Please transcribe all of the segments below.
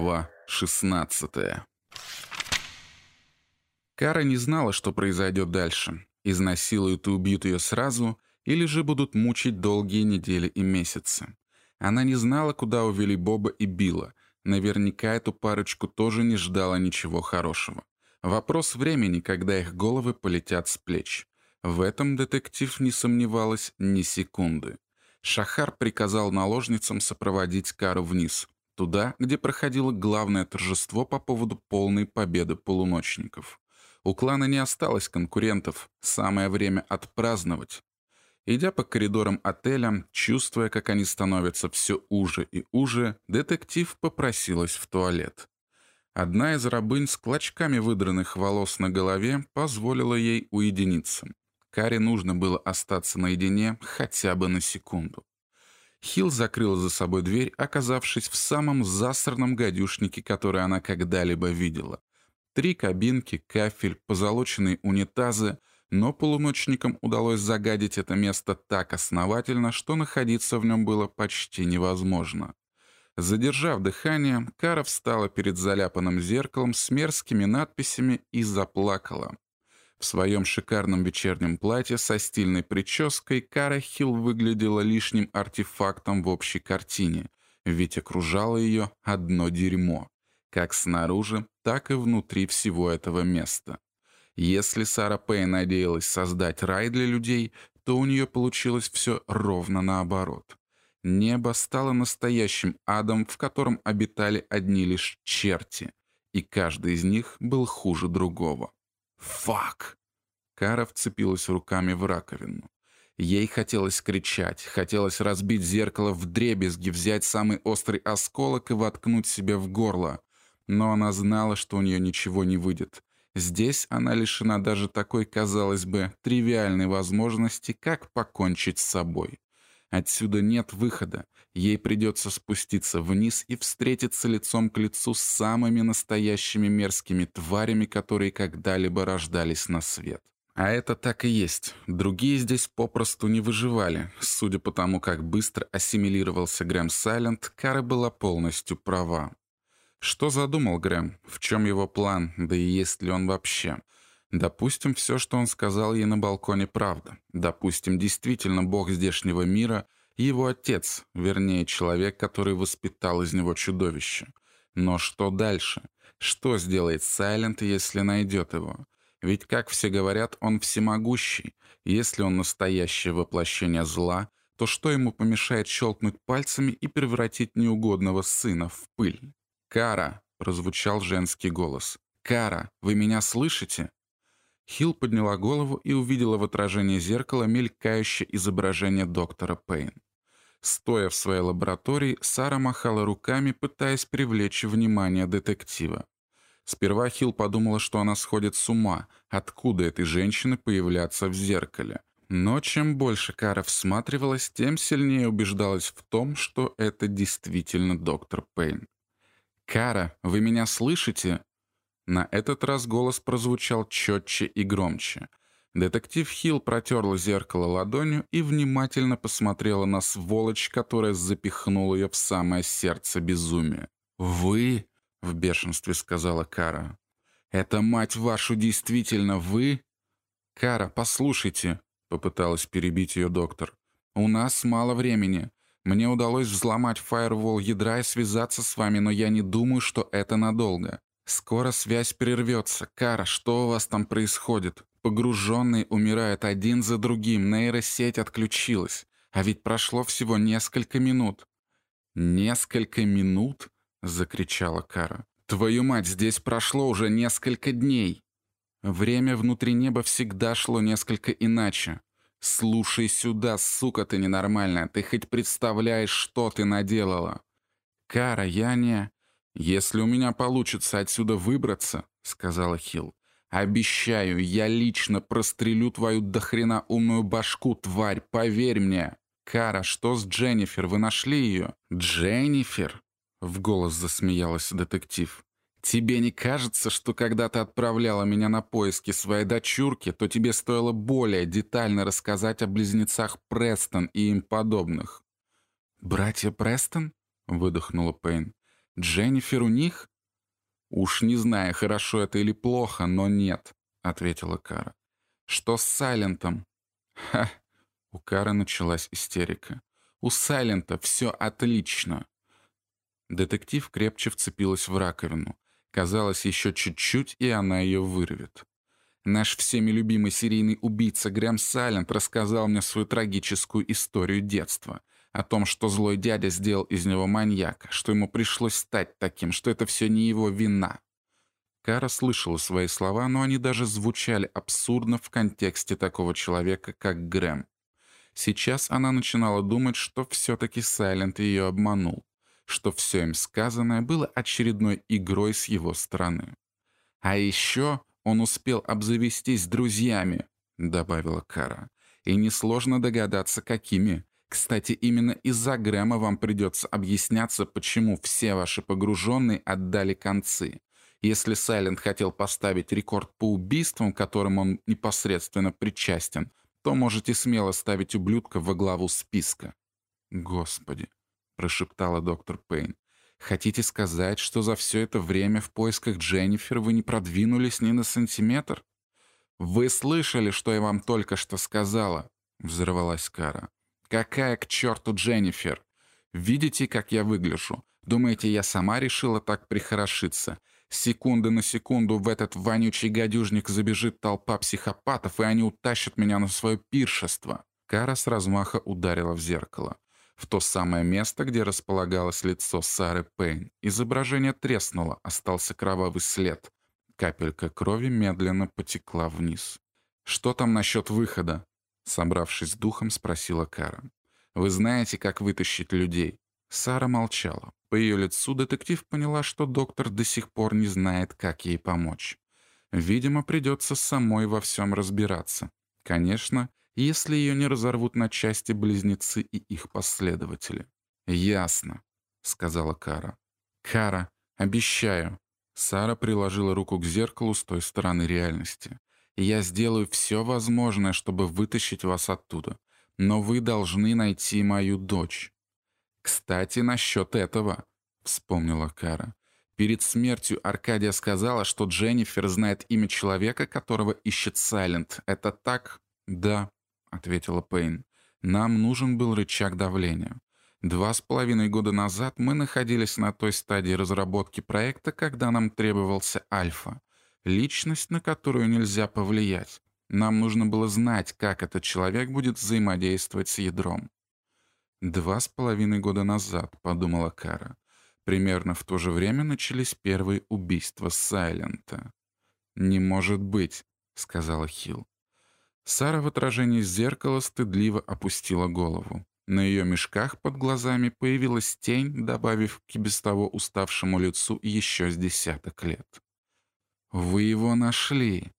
Глава 16 Кара не знала, что произойдет дальше. Изнасилуют и убьют ее сразу, или же будут мучить долгие недели и месяцы. Она не знала, куда увели Боба и Билла. Наверняка эту парочку тоже не ждала ничего хорошего. Вопрос времени, когда их головы полетят с плеч. В этом детектив не сомневалась ни секунды. Шахар приказал наложницам сопроводить Кару вниз, туда, где проходило главное торжество по поводу полной победы полуночников. У клана не осталось конкурентов, самое время отпраздновать. Идя по коридорам отеля, чувствуя, как они становятся все уже и уже, детектив попросилась в туалет. Одна из рабынь с клочками выдранных волос на голове позволила ей уединиться. Каре нужно было остаться наедине хотя бы на секунду. Хилл закрыла за собой дверь, оказавшись в самом засорном гадюшнике, который она когда-либо видела. Три кабинки, кафель, позолоченные унитазы, но полуночникам удалось загадить это место так основательно, что находиться в нем было почти невозможно. Задержав дыхание, Кара встала перед заляпанным зеркалом с мерзкими надписями и заплакала. В своем шикарном вечернем платье со стильной прической Кара Хилл выглядела лишним артефактом в общей картине, ведь окружало ее одно дерьмо, как снаружи, так и внутри всего этого места. Если Сара Пэй надеялась создать рай для людей, то у нее получилось все ровно наоборот. Небо стало настоящим адом, в котором обитали одни лишь черти, и каждый из них был хуже другого. «Фак!» Кара вцепилась руками в раковину. Ей хотелось кричать, хотелось разбить зеркало в дребезги, взять самый острый осколок и воткнуть себе в горло. Но она знала, что у нее ничего не выйдет. Здесь она лишена даже такой, казалось бы, тривиальной возможности, как покончить с собой. Отсюда нет выхода. Ей придется спуститься вниз и встретиться лицом к лицу с самыми настоящими мерзкими тварями, которые когда-либо рождались на свет. А это так и есть. Другие здесь попросту не выживали. Судя по тому, как быстро ассимилировался Грэм Сайленд, Кара была полностью права. Что задумал Грэм? В чем его план? Да и есть ли он вообще? Допустим, все, что он сказал ей на балконе, правда. Допустим, действительно бог здешнего мира — его отец, вернее, человек, который воспитал из него чудовище. Но что дальше? Что сделает Сайлент, если найдет его? Ведь, как все говорят, он всемогущий. Если он настоящее воплощение зла, то что ему помешает щелкнуть пальцами и превратить неугодного сына в пыль? «Кара!» — прозвучал женский голос. «Кара, вы меня слышите?» Хилл подняла голову и увидела в отражении зеркала мелькающее изображение доктора Пейн. Стоя в своей лаборатории, Сара махала руками, пытаясь привлечь внимание детектива. Сперва Хилл подумала, что она сходит с ума, откуда этой женщины появляться в зеркале. Но чем больше Кара всматривалась, тем сильнее убеждалась в том, что это действительно доктор Пейн. «Кара, вы меня слышите?» На этот раз голос прозвучал четче и громче. Детектив Хилл протерла зеркало ладонью и внимательно посмотрела на сволочь, которая запихнула ее в самое сердце безумия. «Вы?» — в бешенстве сказала Кара. «Это, мать вашу, действительно вы?» «Кара, послушайте», — попыталась перебить ее доктор. «У нас мало времени. Мне удалось взломать фаервол ядра и связаться с вами, но я не думаю, что это надолго. Скоро связь прервется. Кара, что у вас там происходит? Погруженные умирают один за другим, нейросеть отключилась. А ведь прошло всего несколько минут. «Несколько минут?» — закричала Кара. «Твою мать, здесь прошло уже несколько дней!» Время внутри неба всегда шло несколько иначе. «Слушай сюда, сука ты ненормальная, ты хоть представляешь, что ты наделала?» «Кара, я не...» «Если у меня получится отсюда выбраться», — сказала Хилл, «обещаю, я лично прострелю твою дохрена умную башку, тварь, поверь мне». «Кара, что с Дженнифер? Вы нашли ее?» «Дженнифер?» — в голос засмеялась детектив. «Тебе не кажется, что когда ты отправляла меня на поиски своей дочурки, то тебе стоило более детально рассказать о близнецах Престон и им подобных?» «Братья Престон?» — выдохнула Пейн. Дженнифер у них?» «Уж не знаю, хорошо это или плохо, но нет», — ответила Кара. «Что с Сайлентом?» «Ха!» — у Кары началась истерика. «У Сайлента все отлично!» Детектив крепче вцепилась в раковину. Казалось, еще чуть-чуть, и она ее вырвет. Наш всеми любимый серийный убийца Грэм Сайлент рассказал мне свою трагическую историю детства. О том, что злой дядя сделал из него маньяка, что ему пришлось стать таким, что это все не его вина. Кара слышала свои слова, но они даже звучали абсурдно в контексте такого человека, как Грэм. Сейчас она начинала думать, что все-таки Сайлент ее обманул, что все им сказанное было очередной игрой с его стороны. А еще он успел обзавестись друзьями, добавила Кара. И несложно догадаться, какими. Кстати, именно из-за Грэма вам придется объясняться, почему все ваши погруженные отдали концы. Если Сайлент хотел поставить рекорд по убийствам, которым он непосредственно причастен, то можете смело ставить ублюдка во главу списка. «Господи», — прошептала доктор Пейн, «хотите сказать, что за все это время в поисках Дженнифер вы не продвинулись ни на сантиметр?» «Вы слышали, что я вам только что сказала?» — взорвалась Кара. «Какая к черту Дженнифер? Видите, как я выгляжу? Думаете, я сама решила так прихорошиться? Секунды на секунду в этот вонючий гадюжник забежит толпа психопатов, и они утащат меня на свое пиршество. Кара с размаха ударила в зеркало. В то самое место, где располагалось лицо Сары Пейн. Изображение треснуло, остался кровавый след. Капелька крови медленно потекла вниз. «Что там насчет выхода?» Собравшись с духом, спросила Кара. «Вы знаете, как вытащить людей?» Сара молчала. По ее лицу детектив поняла, что доктор до сих пор не знает, как ей помочь. Видимо, придется самой во всем разбираться. Конечно, если ее не разорвут на части близнецы и их последователи. «Ясно», — сказала Кара. «Кара, обещаю». Сара приложила руку к зеркалу с той стороны реальности. «Я сделаю все возможное, чтобы вытащить вас оттуда. Но вы должны найти мою дочь. «Кстати, насчет этого», — вспомнила Кара. Перед смертью Аркадия сказала, что Дженнифер знает имя человека, которого ищет Сайлент. Это так? Да, ответила Пейн. Нам нужен был рычаг давления. Два с половиной года назад мы находились на той стадии разработки проекта, когда нам требовался Альфа. Личность, на которую нельзя повлиять. Нам нужно было знать, как этот человек будет взаимодействовать с ядром. «Два с половиной года назад», — подумала Кара. Примерно в то же время начались первые убийства Сайлента. «Не может быть», — сказала Хилл. Сара в отражении зеркала стыдливо опустила голову. На ее мешках под глазами появилась тень, добавив к без того уставшему лицу еще с десяток лет. «Вы его нашли!»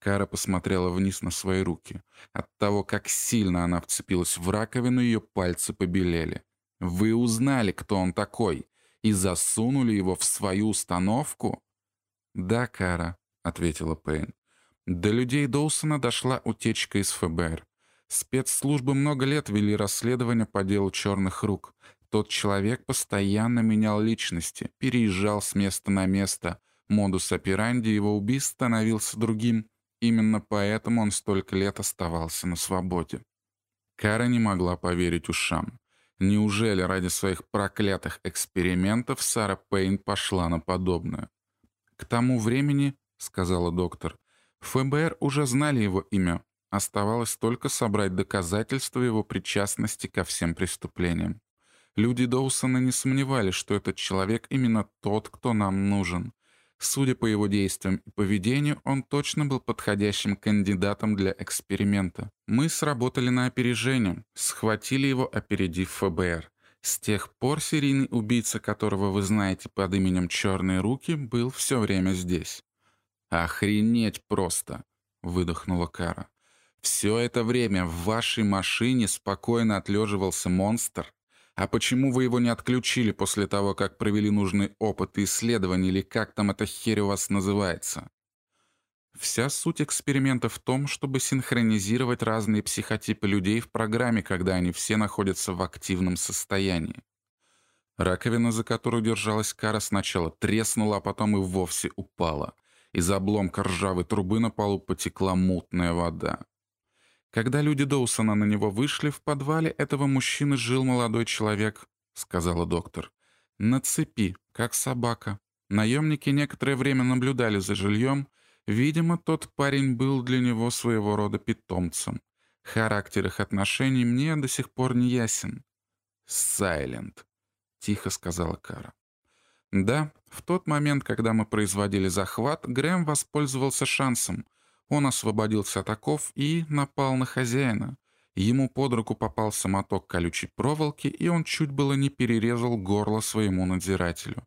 Кара посмотрела вниз на свои руки. От того, как сильно она вцепилась в раковину, ее пальцы побелели. «Вы узнали, кто он такой, и засунули его в свою установку?» «Да, Кара», — ответила Пейн. «До людей Доусона дошла утечка из ФБР. Спецслужбы много лет вели расследование по делу черных рук. Тот человек постоянно менял личности, переезжал с места на место. Модус операнди его убийств становился другим. Именно поэтому он столько лет оставался на свободе. Кара не могла поверить ушам. Неужели ради своих проклятых экспериментов Сара Пейн пошла на подобное? «К тому времени, — сказала доктор, — ФБР уже знали его имя. Оставалось только собрать доказательства его причастности ко всем преступлениям. Люди Доусона не сомневались, что этот человек именно тот, кто нам нужен. Судя по его действиям и поведению, он точно был подходящим кандидатом для эксперимента. Мы сработали на опережение, схватили его, опередив ФБР. С тех пор серийный убийца, которого вы знаете под именем «Черные руки», был все время здесь. «Охренеть просто!» — выдохнула Кара. «Все это время в вашей машине спокойно отлеживался монстр, а почему вы его не отключили после того, как провели нужный опыт и исследования, или как там эта херь у вас называется? Вся суть эксперимента в том, чтобы синхронизировать разные психотипы людей в программе, когда они все находятся в активном состоянии. Раковина, за которую держалась Кара, сначала треснула, а потом и вовсе упала. Из обломка ржавой трубы на полу потекла мутная вода. Когда люди Доусона на него вышли, в подвале этого мужчины жил молодой человек, сказала доктор. На цепи, как собака. Наемники некоторое время наблюдали за жильем. Видимо, тот парень был для него своего рода питомцем. Характер их отношений мне до сих пор не ясен. «Сайлент», — тихо сказала Кара. Да, в тот момент, когда мы производили захват, Грэм воспользовался шансом. Он освободился от оков и напал на хозяина. Ему под руку попался моток колючей проволоки, и он чуть было не перерезал горло своему надзирателю.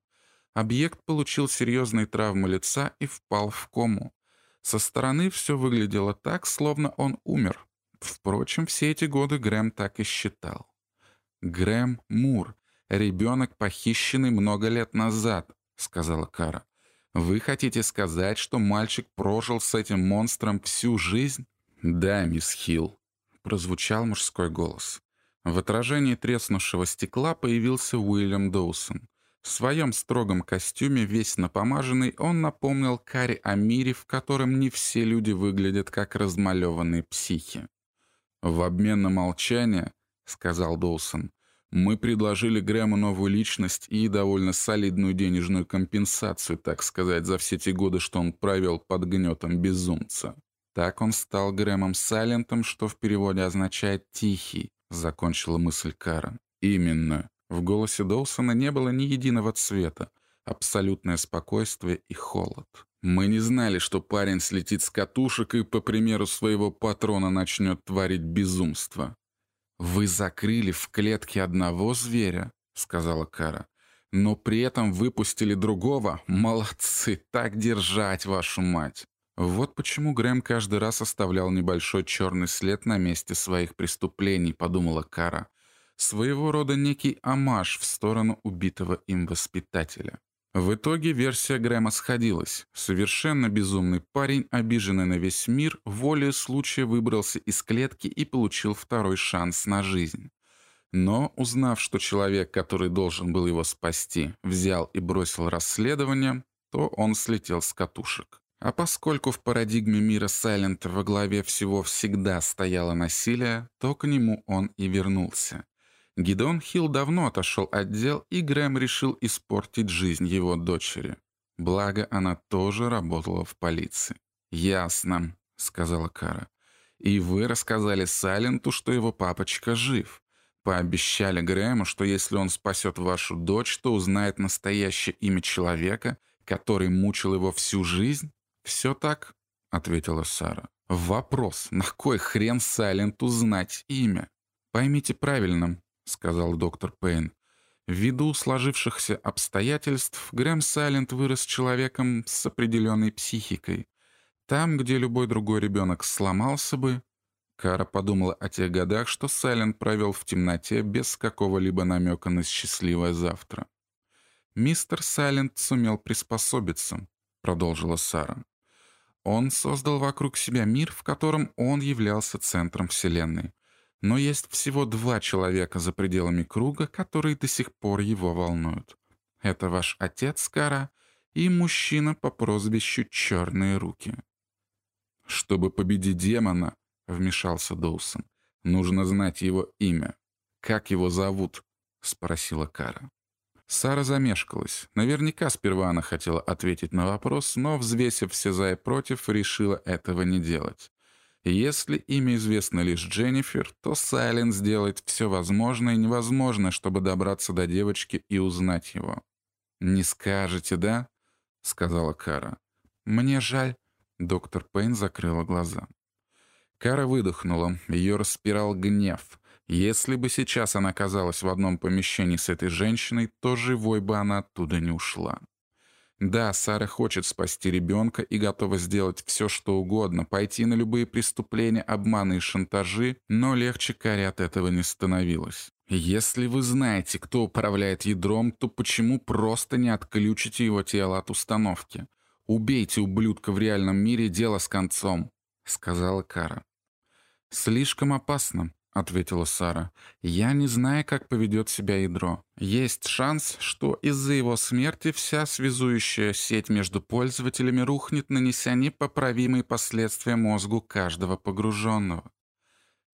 Объект получил серьезные травмы лица и впал в кому. Со стороны все выглядело так, словно он умер. Впрочем, все эти годы Грэм так и считал. Грэм Мур, ребенок, похищенный много лет назад», — сказала Кара. «Вы хотите сказать, что мальчик прожил с этим монстром всю жизнь?» «Да, мисс Хилл», — прозвучал мужской голос. В отражении треснувшего стекла появился Уильям Доусон. В своем строгом костюме, весь напомаженный, он напомнил Каре о мире, в котором не все люди выглядят как размалеванные психи. «В обмен на молчание», — сказал Доусон, мы предложили Грэму новую личность и довольно солидную денежную компенсацию, так сказать, за все те годы, что он провел под гнетом безумца. Так он стал Грэмом Сайлентом, что в переводе означает «тихий», — закончила мысль Кара. Именно. В голосе Доусона не было ни единого цвета, абсолютное спокойствие и холод. Мы не знали, что парень слетит с катушек и, по примеру своего патрона, начнет творить безумство. «Вы закрыли в клетке одного зверя», — сказала Кара. «Но при этом выпустили другого? Молодцы, так держать, вашу мать!» Вот почему Грэм каждый раз оставлял небольшой черный след на месте своих преступлений, подумала Кара. Своего рода некий амаш в сторону убитого им воспитателя. В итоге версия Грэма сходилась. Совершенно безумный парень, обиженный на весь мир, волею случая выбрался из клетки и получил второй шанс на жизнь. Но, узнав, что человек, который должен был его спасти, взял и бросил расследование, то он слетел с катушек. А поскольку в парадигме мира Сайлента во главе всего всегда стояло насилие, то к нему он и вернулся. Гидеон Хилл давно отошел от дел, и Грэм решил испортить жизнь его дочери. Благо, она тоже работала в полиции. «Ясно», — сказала Кара. «И вы рассказали Сайленту, что его папочка жив. Пообещали Грэму, что если он спасет вашу дочь, то узнает настоящее имя человека, который мучил его всю жизнь?» «Все так», — ответила Сара. «Вопрос, на кой хрен Сайленту знать имя?» «Поймите правильно, сказал доктор Пейн. Ввиду сложившихся обстоятельств Грэм Сайлент вырос человеком с определенной психикой. Там, где любой другой ребенок сломался бы... Кара подумала о тех годах, что Сайлент провел в темноте без какого-либо намека на счастливое завтра. «Мистер Сайлент сумел приспособиться», — продолжила Сара. «Он создал вокруг себя мир, в котором он являлся центром Вселенной. Но есть всего два человека за пределами круга, которые до сих пор его волнуют. Это ваш отец Кара и мужчина по прозвищу «Черные руки». «Чтобы победить демона», — вмешался Доусон, — «нужно знать его имя. Как его зовут?» — спросила Кара. Сара замешкалась. Наверняка сперва она хотела ответить на вопрос, но, взвесив все за и против, решила этого не делать. Если имя известно лишь Дженнифер, то Сайлен сделает все возможное и невозможное, чтобы добраться до девочки и узнать его. «Не скажете, да?» — сказала Кара. «Мне жаль». Доктор Пейн закрыла глаза. Кара выдохнула. Ее распирал гнев. Если бы сейчас она оказалась в одном помещении с этой женщиной, то живой бы она оттуда не ушла. Да, Сара хочет спасти ребенка и готова сделать все, что угодно, пойти на любые преступления, обманы и шантажи, но легче Каре от этого не становилось. Если вы знаете, кто управляет ядром, то почему просто не отключите его тело от установки? Убейте ублюдка в реальном мире, дело с концом, сказала Кара. Слишком опасно, — ответила Сара. «Я не знаю, как поведет себя ядро. Есть шанс, что из-за его смерти вся связующая сеть между пользователями рухнет, нанеся непоправимые последствия мозгу каждого погруженного.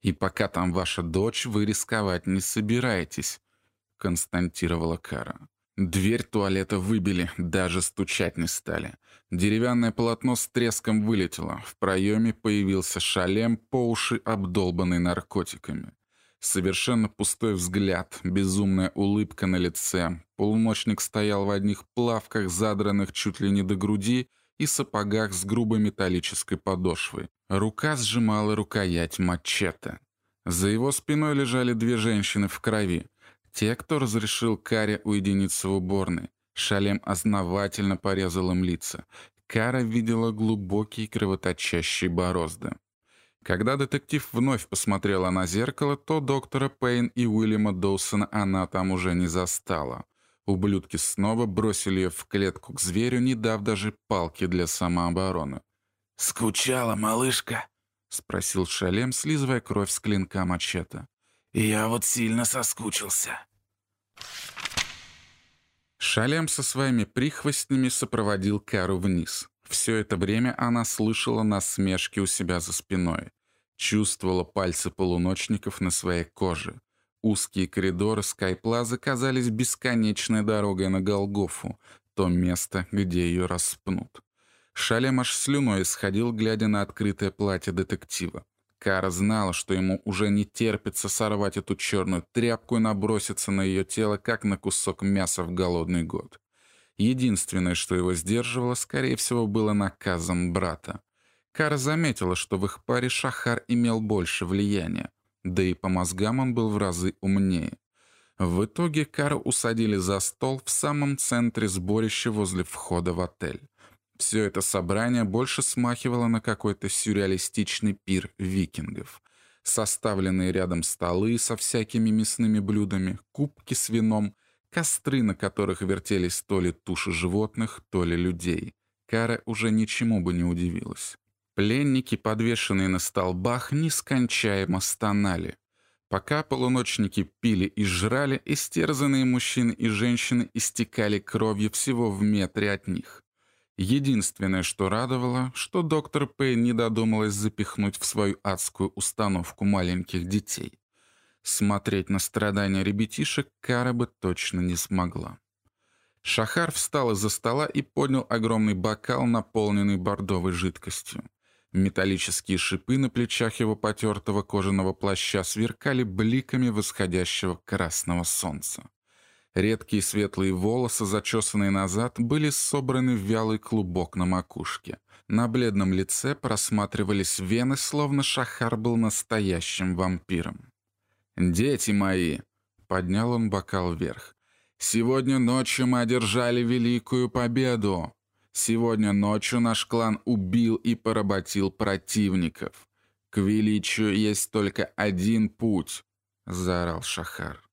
И пока там ваша дочь, вы рисковать не собираетесь», — константировала Кара. Дверь туалета выбили, даже стучать не стали. Деревянное полотно с треском вылетело. В проеме появился шалем, по уши обдолбанный наркотиками. Совершенно пустой взгляд, безумная улыбка на лице. Полуночник стоял в одних плавках, задранных чуть ли не до груди, и сапогах с грубой металлической подошвой. Рука сжимала рукоять мачете. За его спиной лежали две женщины в крови. Те, кто разрешил Каре уединиться в уборной. Шалем основательно порезал им лица. Кара видела глубокие кровоточащие борозды. Когда детектив вновь посмотрела на зеркало, то доктора Пейн и Уильяма Доусона она там уже не застала. Ублюдки снова бросили ее в клетку к зверю, не дав даже палки для самообороны. «Скучала, малышка?» — спросил Шалем, слизывая кровь с клинка мачете. Я вот сильно соскучился. Шалем со своими прихвостнями сопроводил Кару вниз. Все это время она слышала насмешки у себя за спиной. Чувствовала пальцы полуночников на своей коже. Узкие коридоры Скайплаза казались бесконечной дорогой на Голгофу, то место, где ее распнут. Шалем аж слюной сходил, глядя на открытое платье детектива. Кара знала, что ему уже не терпится сорвать эту черную тряпку и наброситься на ее тело, как на кусок мяса в голодный год. Единственное, что его сдерживало, скорее всего, было наказом брата. Кара заметила, что в их паре Шахар имел больше влияния, да и по мозгам он был в разы умнее. В итоге Кару усадили за стол в самом центре сборища возле входа в отель. Все это собрание больше смахивало на какой-то сюрреалистичный пир викингов. Составленные рядом столы со всякими мясными блюдами, кубки с вином, костры, на которых вертелись то ли туши животных, то ли людей. Кара уже ничему бы не удивилась. Пленники, подвешенные на столбах, нескончаемо стонали. Пока полуночники пили и жрали, истерзанные мужчины и женщины истекали кровью всего в метре от них. Единственное, что радовало, что доктор Пэй не додумалась запихнуть в свою адскую установку маленьких детей. Смотреть на страдания ребятишек Кара бы точно не смогла. Шахар встал из-за стола и поднял огромный бокал, наполненный бордовой жидкостью. Металлические шипы на плечах его потертого кожаного плаща сверкали бликами восходящего красного солнца. Редкие светлые волосы, зачесанные назад, были собраны в вялый клубок на макушке. На бледном лице просматривались вены, словно Шахар был настоящим вампиром. «Дети мои!» — поднял он бокал вверх. «Сегодня ночью мы одержали великую победу! Сегодня ночью наш клан убил и поработил противников. К величию есть только один путь!» — заорал Шахар.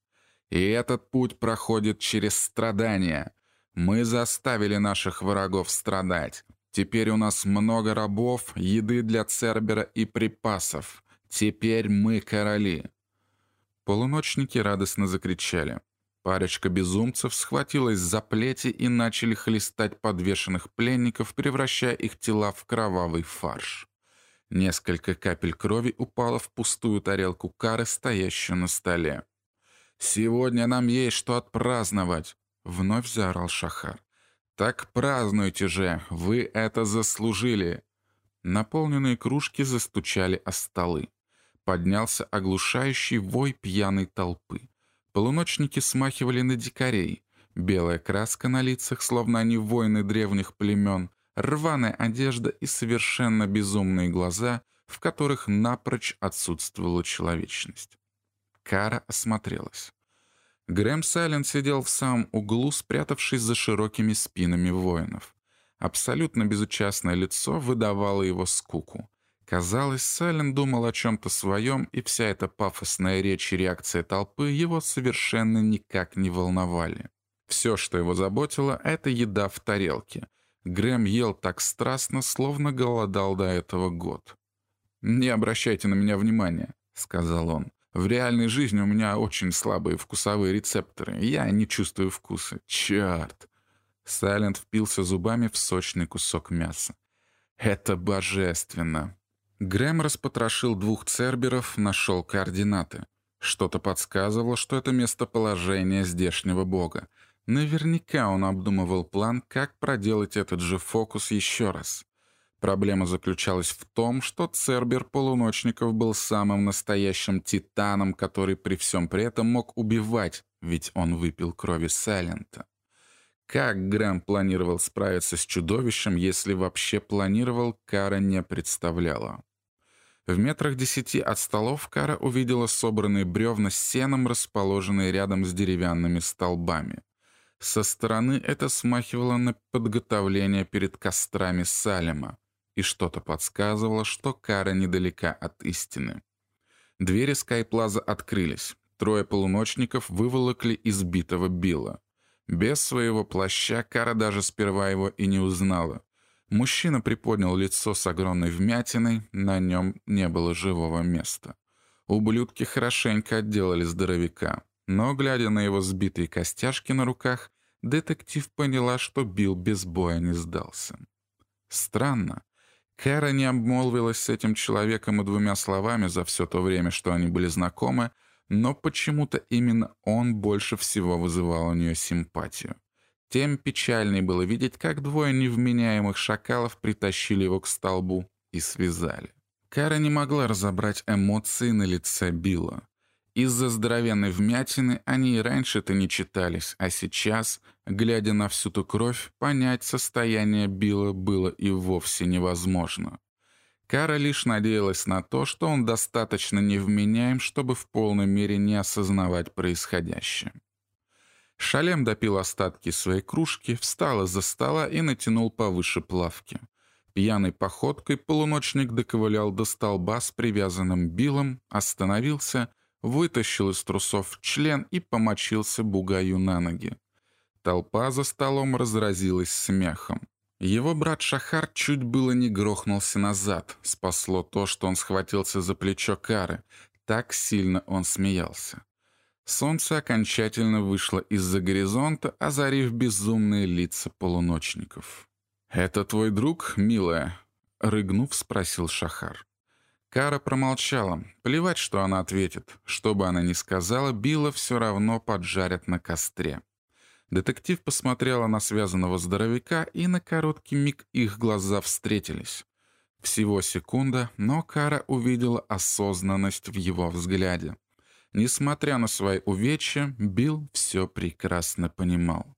И этот путь проходит через страдания. Мы заставили наших врагов страдать. Теперь у нас много рабов, еды для Цербера и припасов. Теперь мы короли. Полуночники радостно закричали. Парочка безумцев схватилась за плети и начали хлестать подвешенных пленников, превращая их тела в кровавый фарш. Несколько капель крови упало в пустую тарелку кары, стоящую на столе. «Сегодня нам есть что отпраздновать!» — вновь заорал Шахар. «Так празднуйте же! Вы это заслужили!» Наполненные кружки застучали о столы. Поднялся оглушающий вой пьяной толпы. Полуночники смахивали на дикарей. Белая краска на лицах, словно они воины древних племен, рваная одежда и совершенно безумные глаза, в которых напрочь отсутствовала человечность. Кара осмотрелась. Грэм Сайлент сидел в самом углу, спрятавшись за широкими спинами воинов. Абсолютно безучастное лицо выдавало его скуку. Казалось, Сайлент думал о чем-то своем, и вся эта пафосная речь и реакция толпы его совершенно никак не волновали. Все, что его заботило, — это еда в тарелке. Грэм ел так страстно, словно голодал до этого год. «Не обращайте на меня внимания», — сказал он. В реальной жизни у меня очень слабые вкусовые рецепторы. Я не чувствую вкуса. Черт!» Сайлент впился зубами в сочный кусок мяса. «Это божественно!» Грэм распотрошил двух церберов, нашел координаты. Что-то подсказывало, что это местоположение здешнего бога. Наверняка он обдумывал план, как проделать этот же фокус еще раз. Проблема заключалась в том, что Цербер полуночников был самым настоящим титаном, который при всем при этом мог убивать, ведь он выпил крови Сайлента. Как Грэм планировал справиться с чудовищем, если вообще планировал, Кара не представляла. В метрах десяти от столов Кара увидела собранные бревна с сеном, расположенные рядом с деревянными столбами. Со стороны это смахивало на подготовление перед кострами Салема и что-то подсказывало, что Кара недалека от истины. Двери Скайплаза открылись. Трое полуночников выволокли избитого Билла. Без своего плаща Кара даже сперва его и не узнала. Мужчина приподнял лицо с огромной вмятиной, на нем не было живого места. Ублюдки хорошенько отделали здоровяка, но, глядя на его сбитые костяшки на руках, детектив поняла, что Билл без боя не сдался. Странно, Кара не обмолвилась с этим человеком и двумя словами за все то время, что они были знакомы, но почему-то именно он больше всего вызывал у нее симпатию. Тем печальней было видеть, как двое невменяемых шакалов притащили его к столбу и связали. Кара не могла разобрать эмоции на лице Билла. Из-за здоровенной вмятины они и раньше-то не читались, а сейчас, глядя на всю ту кровь, понять состояние Билла было и вовсе невозможно. Кара лишь надеялась на то, что он достаточно невменяем, чтобы в полной мере не осознавать происходящее. Шалем допил остатки своей кружки, встал из-за стола и натянул повыше плавки. Пьяной походкой полуночник доковылял до столба с привязанным билом, остановился — вытащил из трусов член и помочился бугаю на ноги. Толпа за столом разразилась смехом. Его брат Шахар чуть было не грохнулся назад. Спасло то, что он схватился за плечо Кары. Так сильно он смеялся. Солнце окончательно вышло из-за горизонта, озарив безумные лица полуночников. «Это твой друг, милая?» — рыгнув, спросил Шахар. Кара промолчала. Плевать, что она ответит. Что бы она ни сказала, Билла все равно поджарят на костре. Детектив посмотрела на связанного здоровяка, и на короткий миг их глаза встретились. Всего секунда, но Кара увидела осознанность в его взгляде. Несмотря на свои увечья, Билл все прекрасно понимал.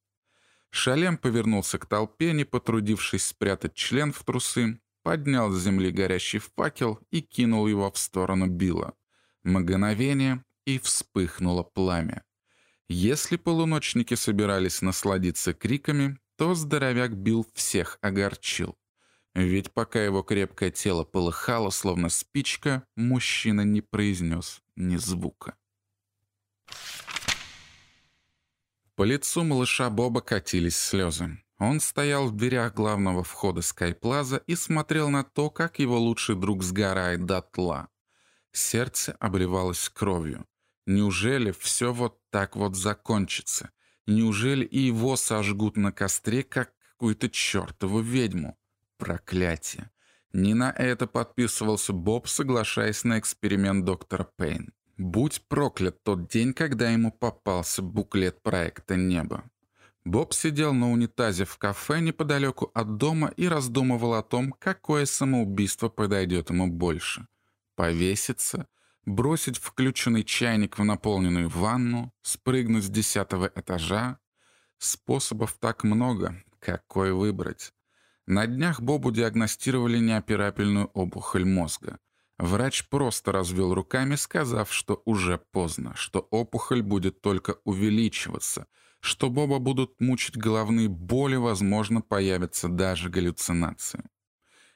Шалем повернулся к толпе, не потрудившись спрятать член в трусы, поднял с земли горящий факел и кинул его в сторону Билла. Мгновение, и вспыхнуло пламя. Если полуночники собирались насладиться криками, то здоровяк Билл всех огорчил. Ведь пока его крепкое тело полыхало, словно спичка, мужчина не произнес ни звука. По лицу малыша Боба катились слезы. Он стоял в дверях главного входа Скайплаза и смотрел на то, как его лучший друг сгорает дотла. Сердце обливалось кровью. Неужели все вот так вот закончится? Неужели и его сожгут на костре, как какую-то чертову ведьму? Проклятие. Не на это подписывался Боб, соглашаясь на эксперимент доктора Пейн. Будь проклят тот день, когда ему попался буклет проекта «Небо». Боб сидел на унитазе в кафе неподалеку от дома и раздумывал о том, какое самоубийство подойдет ему больше. Повеситься, бросить включенный чайник в наполненную ванну, спрыгнуть с десятого этажа. Способов так много, какой выбрать? На днях Бобу диагностировали неоперабельную опухоль мозга. Врач просто развел руками, сказав, что уже поздно, что опухоль будет только увеличиваться — что Боба будут мучить головные боли, возможно, появятся даже галлюцинации.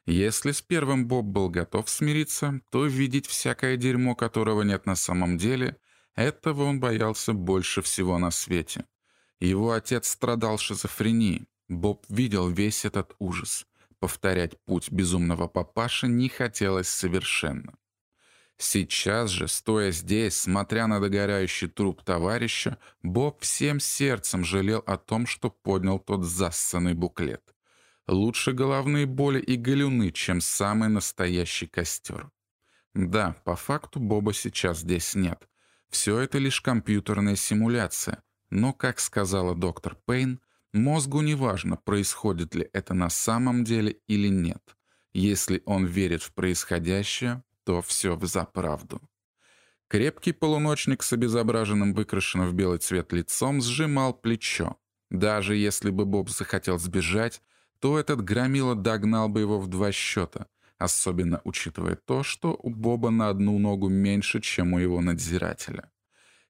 Если с первым Боб был готов смириться, то видеть всякое дерьмо, которого нет на самом деле, этого он боялся больше всего на свете. Его отец страдал шизофренией. Боб видел весь этот ужас. Повторять путь безумного папаши не хотелось совершенно. Сейчас же, стоя здесь, смотря на догорающий труп товарища, Боб всем сердцем жалел о том, что поднял тот зассанный буклет. Лучше головные боли и галюны, чем самый настоящий костер. Да, по факту Боба сейчас здесь нет. Все это лишь компьютерная симуляция. Но, как сказала доктор Пейн, мозгу не важно, происходит ли это на самом деле или нет. Если он верит в происходящее, то все взаправду. Крепкий полуночник с обезображенным выкрашенным в белый цвет лицом сжимал плечо. Даже если бы Боб захотел сбежать, то этот громила догнал бы его в два счета, особенно учитывая то, что у Боба на одну ногу меньше, чем у его надзирателя.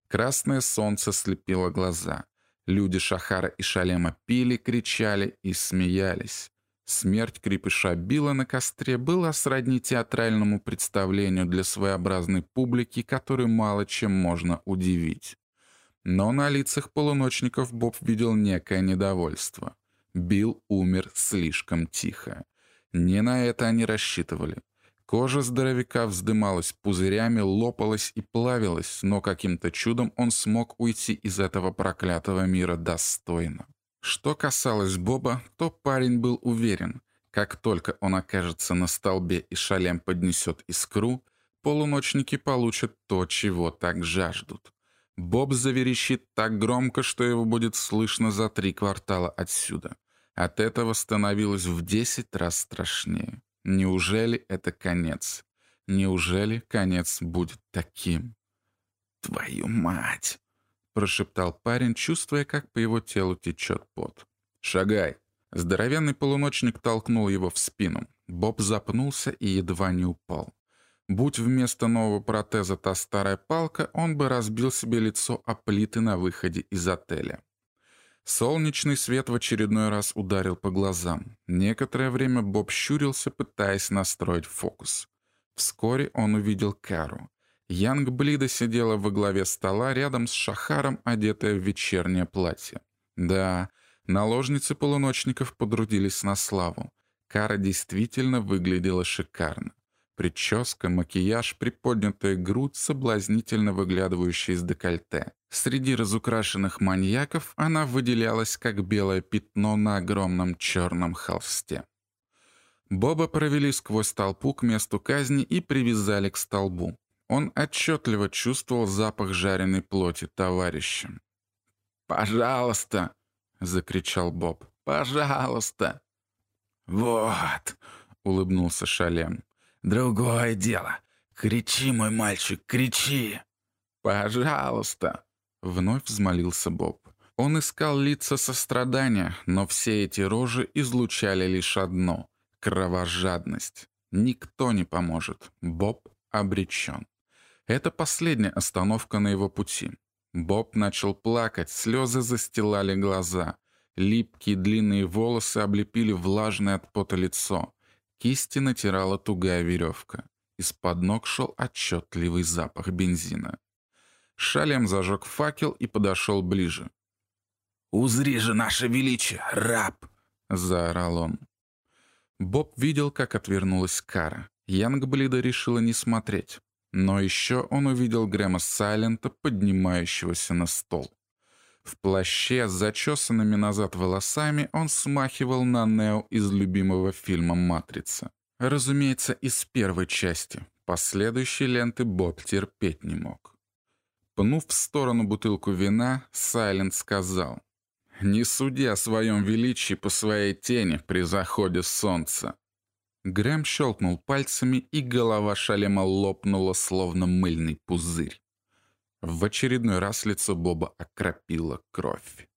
Красное солнце слепило глаза. Люди Шахара и Шалема пили, кричали и смеялись. Смерть крепыша Билла на костре была сродни театральному представлению для своеобразной публики, которую мало чем можно удивить. Но на лицах полуночников Боб видел некое недовольство. Билл умер слишком тихо. Не на это они рассчитывали. Кожа здоровяка вздымалась пузырями, лопалась и плавилась, но каким-то чудом он смог уйти из этого проклятого мира достойно. Что касалось Боба, то парень был уверен, как только он окажется на столбе и шалем поднесет искру, полуночники получат то, чего так жаждут. Боб заверещит так громко, что его будет слышно за три квартала отсюда. От этого становилось в десять раз страшнее. Неужели это конец? Неужели конец будет таким? «Твою мать!» Прошептал парень, чувствуя, как по его телу течет пот. «Шагай!» Здоровенный полуночник толкнул его в спину. Боб запнулся и едва не упал. Будь вместо нового протеза та старая палка, он бы разбил себе лицо о плиты на выходе из отеля. Солнечный свет в очередной раз ударил по глазам. Некоторое время Боб щурился, пытаясь настроить фокус. Вскоре он увидел Кару. Янг Блида сидела во главе стола рядом с Шахаром, одетая в вечернее платье. Да, наложницы полуночников подрудились на славу. Кара действительно выглядела шикарно. Прическа, макияж, приподнятая грудь, соблазнительно выглядывающая из декольте. Среди разукрашенных маньяков она выделялась как белое пятно на огромном черном холсте. Боба провели сквозь толпу к месту казни и привязали к столбу. Он отчетливо чувствовал запах жареной плоти товарища. «Пожалуйста!» — закричал Боб. «Пожалуйста!» «Вот!» — улыбнулся Шалем. «Другое дело. Кричи, мой мальчик, кричи!» «Пожалуйста!» — вновь взмолился Боб. Он искал лица сострадания, но все эти рожи излучали лишь одно — кровожадность. Никто не поможет. Боб обречен. Это последняя остановка на его пути. Боб начал плакать, слезы застилали глаза. Липкие длинные волосы облепили влажное от пота лицо. Кисти натирала тугая веревка. Из-под ног шел отчетливый запах бензина. Шалем зажег факел и подошел ближе. «Узри же наше величие, раб!» — заорал он. Боб видел, как отвернулась Кара. Янгблида решила не смотреть. Но еще он увидел Грэма Сайлента, поднимающегося на стол. В плаще с зачесанными назад волосами он смахивал на Нео из любимого фильма «Матрица». Разумеется, из первой части. Последующие ленты Боб терпеть не мог. Пнув в сторону бутылку вина, Сайлент сказал, «Не суди о своем величии по своей тени при заходе солнца. Грэм щелкнул пальцами, и голова шалема лопнула, словно мыльный пузырь. В очередной раз лицо Боба окропила кровь.